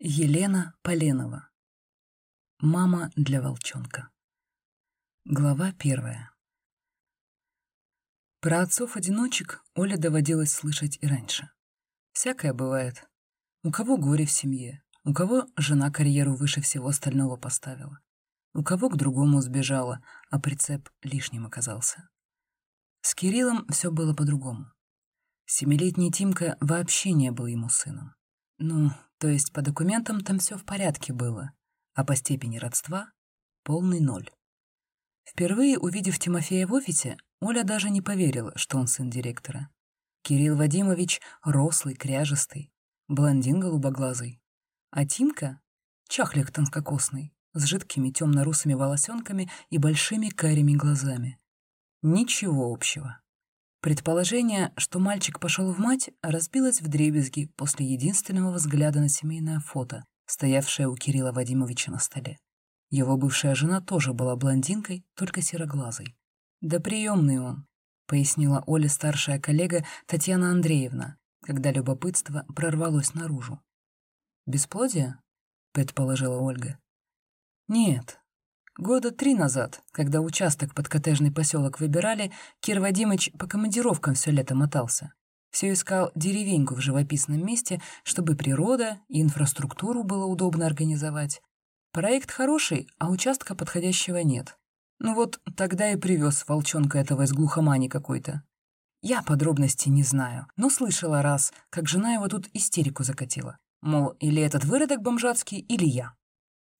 Елена Поленова. Мама для волчонка. Глава первая. Про отцов-одиночек Оле доводилось слышать и раньше. Всякое бывает. У кого горе в семье, у кого жена карьеру выше всего остального поставила, у кого к другому сбежала, а прицеп лишним оказался. С Кириллом все было по-другому. Семилетний Тимка вообще не был ему сыном. Ну, то есть по документам там все в порядке было, а по степени родства — полный ноль. Впервые увидев Тимофея в офисе, Оля даже не поверила, что он сын директора. Кирилл Вадимович — рослый, кряжестый, блондин голубоглазый. А Тимка — чахлик тонкокосный, с жидкими темно-русыми волосенками и большими карими глазами. Ничего общего. Предположение, что мальчик пошел в мать, разбилось в дребезги после единственного взгляда на семейное фото, стоявшее у Кирилла Вадимовича на столе. Его бывшая жена тоже была блондинкой, только сероглазой. «Да приемный он», — пояснила Оле старшая коллега Татьяна Андреевна, когда любопытство прорвалось наружу. «Бесплодие?» — предположила Ольга. «Нет, Года три назад, когда участок под коттеджный поселок выбирали, Кир Вадимыч по командировкам все лето мотался. Все искал деревеньку в живописном месте, чтобы природа и инфраструктуру было удобно организовать. Проект хороший, а участка подходящего нет. Ну вот тогда и привез волчонка этого из глухомани какой-то. Я подробностей не знаю, но слышала раз, как жена его тут истерику закатила. Мол, или этот выродок бомжатский, или я.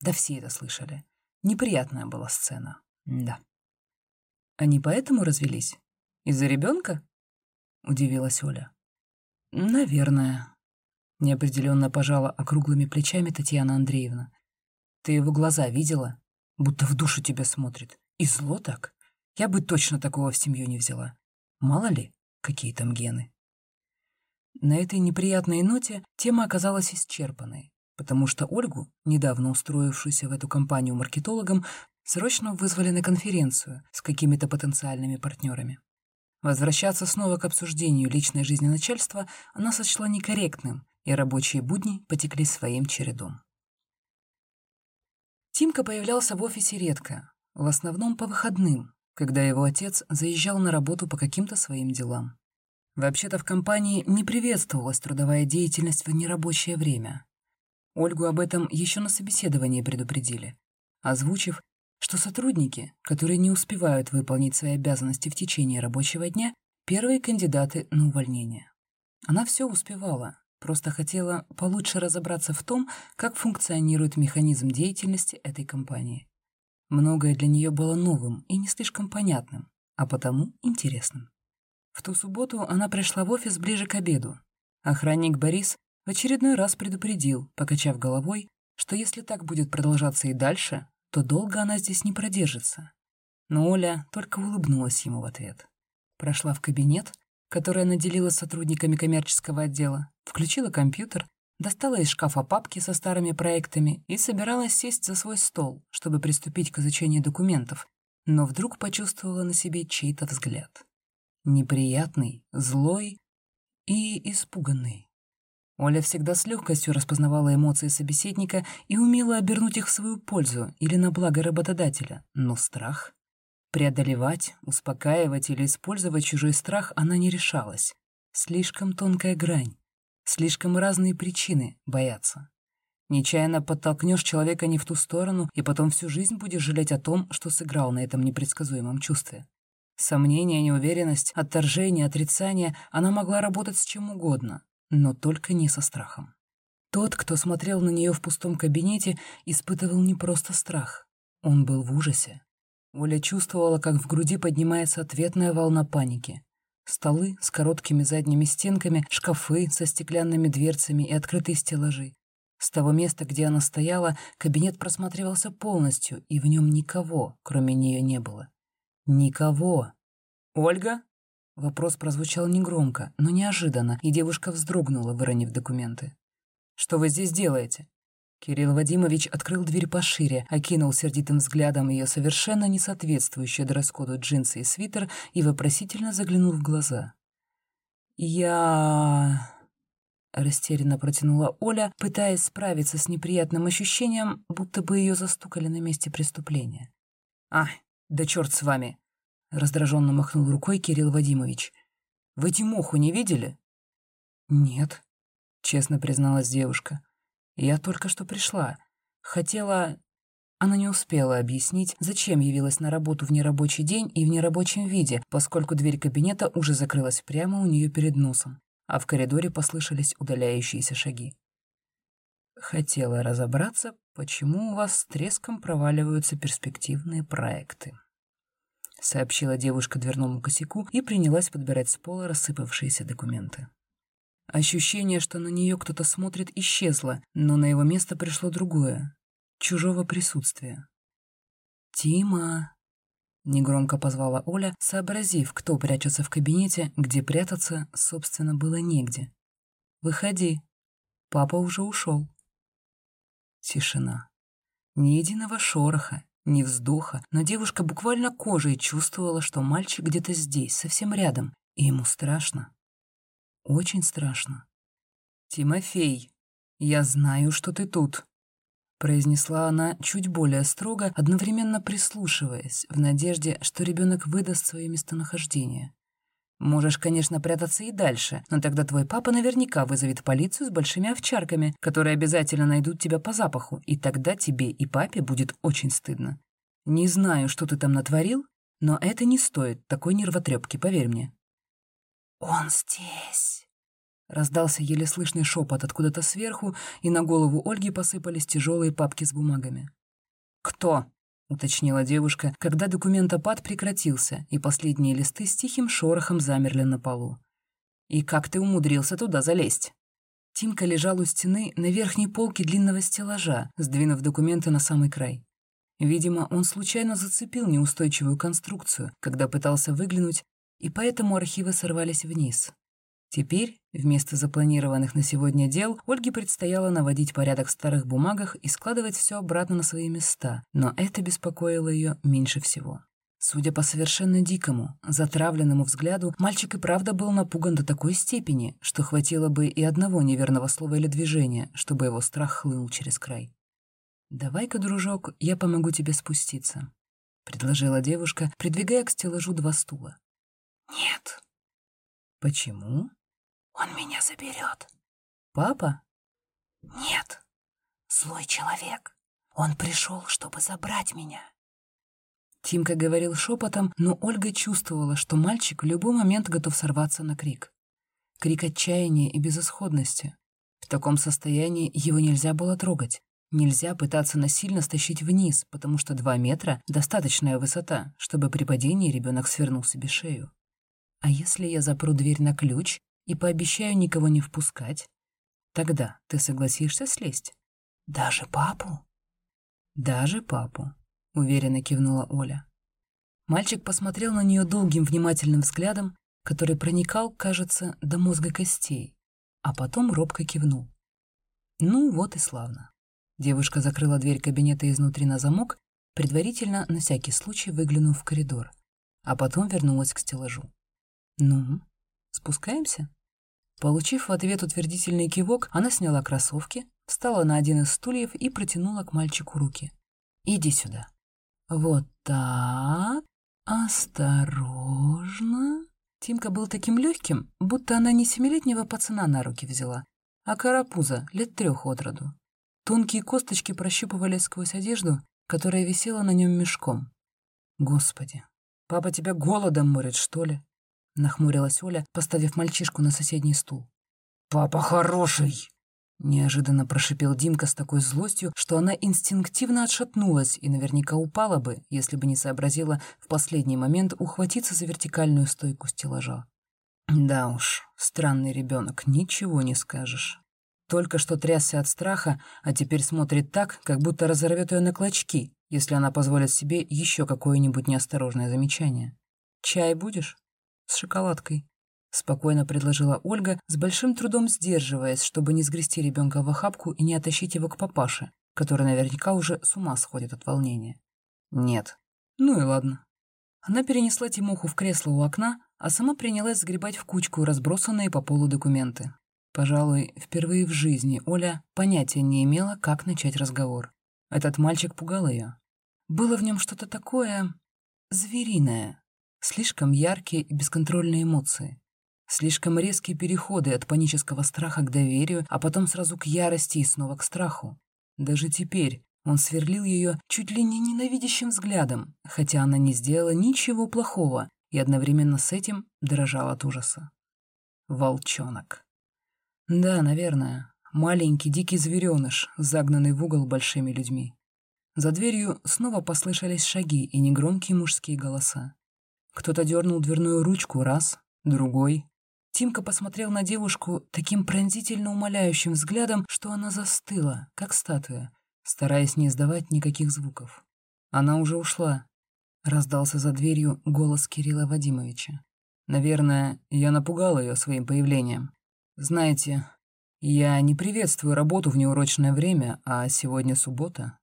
Да все это слышали. Неприятная была сцена. Да. Они поэтому развелись? Из-за ребенка? Удивилась Оля. Наверное. Неопределенно пожала округлыми плечами Татьяна Андреевна. Ты его глаза видела? Будто в душу тебя смотрит. И зло так. Я бы точно такого в семью не взяла. Мало ли, какие там гены. На этой неприятной ноте тема оказалась исчерпанной потому что Ольгу, недавно устроившуюся в эту компанию маркетологом, срочно вызвали на конференцию с какими-то потенциальными партнерами. Возвращаться снова к обсуждению личной жизни начальства она сочла некорректным, и рабочие будни потекли своим чередом. Тимка появлялся в офисе редко, в основном по выходным, когда его отец заезжал на работу по каким-то своим делам. Вообще-то в компании не приветствовалась трудовая деятельность в нерабочее время, Ольгу об этом еще на собеседовании предупредили, озвучив, что сотрудники, которые не успевают выполнить свои обязанности в течение рабочего дня, первые кандидаты на увольнение. Она все успевала, просто хотела получше разобраться в том, как функционирует механизм деятельности этой компании. Многое для нее было новым и не слишком понятным, а потому интересным. В ту субботу она пришла в офис ближе к обеду. Охранник Борис в очередной раз предупредил, покачав головой, что если так будет продолжаться и дальше, то долго она здесь не продержится. Но Оля только улыбнулась ему в ответ. Прошла в кабинет, который она делила с сотрудниками коммерческого отдела, включила компьютер, достала из шкафа папки со старыми проектами и собиралась сесть за свой стол, чтобы приступить к изучению документов, но вдруг почувствовала на себе чей-то взгляд. Неприятный, злой и испуганный. Оля всегда с легкостью распознавала эмоции собеседника и умела обернуть их в свою пользу или на благо работодателя. Но страх? Преодолевать, успокаивать или использовать чужой страх она не решалась. Слишком тонкая грань. Слишком разные причины бояться. Нечаянно подтолкнешь человека не в ту сторону, и потом всю жизнь будешь жалеть о том, что сыграл на этом непредсказуемом чувстве. Сомнение, неуверенность, отторжение, отрицание — она могла работать с чем угодно, но только не со страхом. Тот, кто смотрел на нее в пустом кабинете, испытывал не просто страх. Он был в ужасе. Оля чувствовала, как в груди поднимается ответная волна паники. Столы с короткими задними стенками, шкафы со стеклянными дверцами и открытые стеллажи. С того места, где она стояла, кабинет просматривался полностью, и в нем никого, кроме нее, не было. Никого. «Ольга?» Вопрос прозвучал негромко, но неожиданно, и девушка вздрогнула, выронив документы. «Что вы здесь делаете?» Кирилл Вадимович открыл дверь пошире, окинул сердитым взглядом ее совершенно несоответствующие дресс-коду джинсы и свитер и вопросительно заглянул в глаза. «Я...» Растерянно протянула Оля, пытаясь справиться с неприятным ощущением, будто бы ее застукали на месте преступления. «А, да черт с вами!» — раздраженно махнул рукой Кирилл Вадимович. «Вы Тимоху не видели?» «Нет», — честно призналась девушка. «Я только что пришла. Хотела...» Она не успела объяснить, зачем явилась на работу в нерабочий день и в нерабочем виде, поскольку дверь кабинета уже закрылась прямо у нее перед носом а в коридоре послышались удаляющиеся шаги. Хотела разобраться, почему у вас с треском проваливаются перспективные проекты. Сообщила девушка дверному косяку и принялась подбирать с пола рассыпавшиеся документы. Ощущение, что на нее кто-то смотрит, исчезло, но на его место пришло другое — чужого присутствия. «Тима!» Негромко позвала Оля, сообразив, кто прячется в кабинете, где прятаться, собственно, было негде. «Выходи. Папа уже ушел». Тишина. Ни единого шороха, ни вздоха, но девушка буквально кожей чувствовала, что мальчик где-то здесь, совсем рядом, и ему страшно. Очень страшно. «Тимофей, я знаю, что ты тут», произнесла она чуть более строго, одновременно прислушиваясь, в надежде, что ребенок выдаст свое местонахождение. Можешь, конечно, прятаться и дальше, но тогда твой папа наверняка вызовет полицию с большими овчарками, которые обязательно найдут тебя по запаху, и тогда тебе и папе будет очень стыдно. Не знаю, что ты там натворил, но это не стоит такой нервотрепки, поверь мне. «Он здесь!» Раздался еле слышный шепот откуда-то сверху, и на голову Ольги посыпались тяжелые папки с бумагами. «Кто?» — уточнила девушка, когда документопад прекратился, и последние листы с тихим шорохом замерли на полу. «И как ты умудрился туда залезть?» Тимка лежал у стены на верхней полке длинного стеллажа, сдвинув документы на самый край. Видимо, он случайно зацепил неустойчивую конструкцию, когда пытался выглянуть, и поэтому архивы сорвались вниз. Теперь, вместо запланированных на сегодня дел, Ольге предстояло наводить порядок в старых бумагах и складывать все обратно на свои места, но это беспокоило ее меньше всего. Судя по совершенно дикому, затравленному взгляду, мальчик и правда был напуган до такой степени, что хватило бы и одного неверного слова или движения, чтобы его страх хлынул через край. «Давай-ка, дружок, я помогу тебе спуститься», — предложила девушка, придвигая к стеллажу два стула. «Нет». «Почему?» Он меня заберет. Папа? Нет. Злой человек. Он пришел, чтобы забрать меня. Тимка говорил шепотом, но Ольга чувствовала, что мальчик в любой момент готов сорваться на крик. Крик отчаяния и безысходности. В таком состоянии его нельзя было трогать. Нельзя пытаться насильно стащить вниз, потому что два метра — достаточная высота, чтобы при падении ребенок свернул себе шею. А если я запру дверь на ключ и пообещаю никого не впускать, тогда ты согласишься слезть? Даже папу? Даже папу, уверенно кивнула Оля. Мальчик посмотрел на нее долгим внимательным взглядом, который проникал, кажется, до мозга костей, а потом робко кивнул. Ну вот и славно. Девушка закрыла дверь кабинета изнутри на замок, предварительно на всякий случай выглянув в коридор, а потом вернулась к стеллажу. «Ну, спускаемся?» Получив в ответ утвердительный кивок, она сняла кроссовки, встала на один из стульев и протянула к мальчику руки. «Иди сюда». «Вот так. Осторожно». Тимка был таким легким, будто она не семилетнего пацана на руки взяла, а карапуза лет трех от роду. Тонкие косточки прощупывали сквозь одежду, которая висела на нем мешком. «Господи, папа тебя голодом морит, что ли?» Нахмурилась Оля, поставив мальчишку на соседний стул. «Папа хороший!» Неожиданно прошипел Димка с такой злостью, что она инстинктивно отшатнулась и наверняка упала бы, если бы не сообразила в последний момент ухватиться за вертикальную стойку стеллажа. Да уж, странный ребенок, ничего не скажешь. Только что трясся от страха, а теперь смотрит так, как будто разорвет ее на клочки, если она позволит себе еще какое-нибудь неосторожное замечание. «Чай будешь?» С шоколадкой», — спокойно предложила Ольга, с большим трудом сдерживаясь, чтобы не сгрести ребенка в охапку и не оттащить его к папаше, который наверняка уже с ума сходит от волнения. «Нет». «Ну и ладно». Она перенесла Тимоху в кресло у окна, а сама принялась сгребать в кучку разбросанные по полу документы. Пожалуй, впервые в жизни Оля понятия не имела, как начать разговор. Этот мальчик пугал ее. Было в нем что-то такое звериное, слишком яркие и бесконтрольные эмоции, слишком резкие переходы от панического страха к доверию, а потом сразу к ярости и снова к страху. Даже теперь он сверлил ее чуть ли не ненавидящим взглядом, хотя она не сделала ничего плохого и одновременно с этим дрожал от ужаса. Волчонок. Да, наверное, маленький дикий звереныш, загнанный в угол большими людьми. За дверью снова послышались шаги и негромкие мужские голоса. Кто-то дернул дверную ручку раз, другой. Тимка посмотрел на девушку таким пронзительно умоляющим взглядом, что она застыла, как статуя, стараясь не издавать никаких звуков. Она уже ушла. Раздался за дверью голос Кирилла Вадимовича. Наверное, я напугал ее своим появлением. Знаете, я не приветствую работу в неурочное время, а сегодня суббота.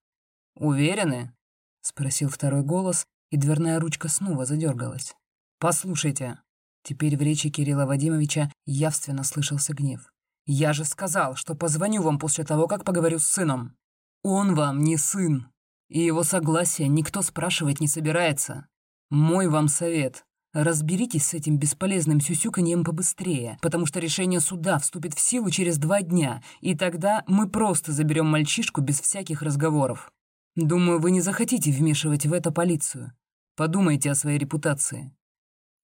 Уверены? Спросил второй голос, и дверная ручка снова задергалась. Послушайте. Теперь в речи Кирилла Вадимовича явственно слышался гнев. «Я же сказал, что позвоню вам после того, как поговорю с сыном. Он вам не сын, и его согласия никто спрашивать не собирается. Мой вам совет. Разберитесь с этим бесполезным сюсюканьем побыстрее, потому что решение суда вступит в силу через два дня, и тогда мы просто заберем мальчишку без всяких разговоров. Думаю, вы не захотите вмешивать в это полицию. Подумайте о своей репутации.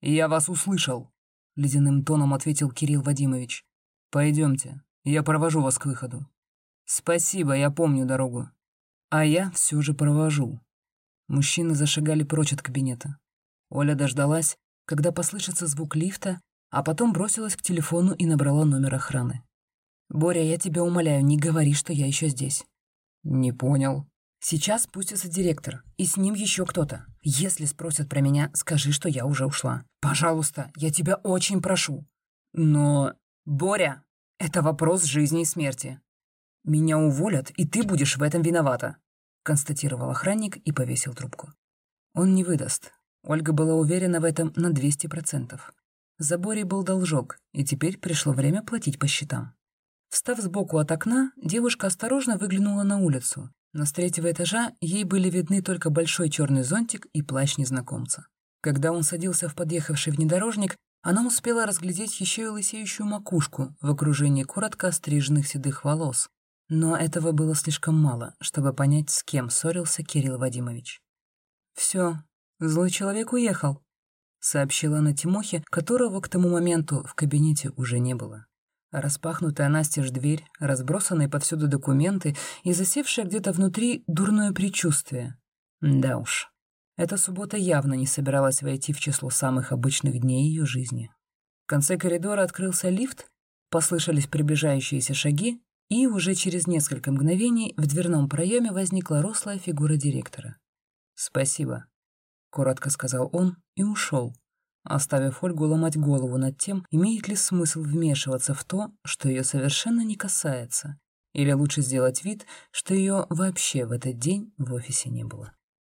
Я вас услышал, ледяным тоном ответил Кирилл Вадимович. Пойдемте, я провожу вас к выходу. «Спасибо, я помню дорогу». «А я все же провожу». Мужчины зашагали прочь от кабинета. Оля дождалась, когда послышится звук лифта, а потом бросилась к телефону и набрала номер охраны. «Боря, я тебя умоляю, не говори, что я еще здесь». «Не понял». «Сейчас спустится директор, и с ним еще кто-то. Если спросят про меня, скажи, что я уже ушла. Пожалуйста, я тебя очень прошу». «Но...» «Боря, это вопрос жизни и смерти. «Меня уволят, и ты будешь в этом виновата», — констатировал охранник и повесил трубку. Он не выдаст. Ольга была уверена в этом на 200%. За Борей был должок, и теперь пришло время платить по счетам. Встав сбоку от окна, девушка осторожно выглянула на улицу, но с третьего этажа ей были видны только большой черный зонтик и плащ незнакомца. Когда он садился в подъехавший внедорожник, она успела разглядеть еще и лысеющую макушку в окружении коротко остриженных седых волос, но этого было слишком мало, чтобы понять, с кем ссорился Кирилл Вадимович. «Все, злой человек уехал», — сообщила она Тимохе, которого к тому моменту в кабинете уже не было. Распахнутая настежь дверь, разбросанные повсюду документы и засевшее где-то внутри дурное предчувствие. Да уж, эта суббота явно не собиралась войти в число самых обычных дней ее жизни. В конце коридора открылся лифт, послышались приближающиеся шаги, и уже через несколько мгновений в дверном проеме возникла рослая фигура директора. «Спасибо», — коротко сказал он и ушел, оставив Ольгу ломать голову над тем, имеет ли смысл вмешиваться в то, что ее совершенно не касается, или лучше сделать вид, что ее вообще в этот день в офисе не было.